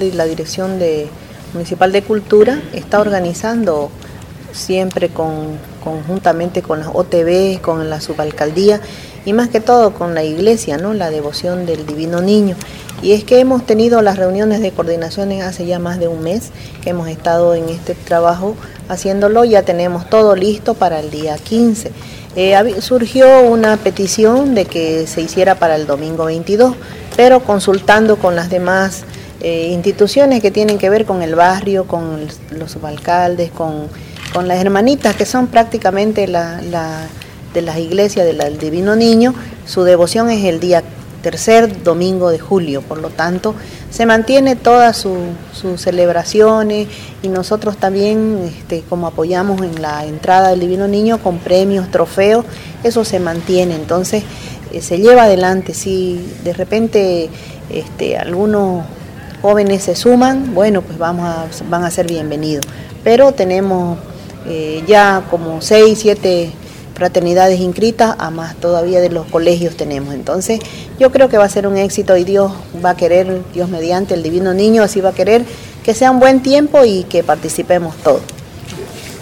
y la Dirección de, Municipal de Cultura está organizando siempre con, conjuntamente con las OTB, con la subalcaldía y más que todo con la iglesia, ¿no? la devoción del Divino Niño. Y es que hemos tenido las reuniones de coordinación hace ya más de un mes que hemos estado en este trabajo haciéndolo, ya tenemos todo listo para el día 15. Eh, surgió una petición de que se hiciera para el domingo 22, pero consultando con las demás eh, instituciones que tienen que ver con el barrio, con los subalcaldes, con, con las hermanitas que son prácticamente la, de las iglesias del Divino Niño, su devoción es el día tercer domingo de julio, por lo tanto se mantiene todas sus celebraciones y nosotros también este, como apoyamos en la entrada del Divino Niño con premios, trofeos, eso se mantiene, entonces eh, se lleva adelante, si de repente este, algunos jóvenes se suman, bueno, pues vamos a, van a ser bienvenidos, pero tenemos eh, ya como seis, siete fraternidades inscritas, a más todavía de los colegios tenemos. Entonces, yo creo que va a ser un éxito y Dios va a querer, Dios mediante el Divino Niño, así va a querer que sea un buen tiempo y que participemos todos.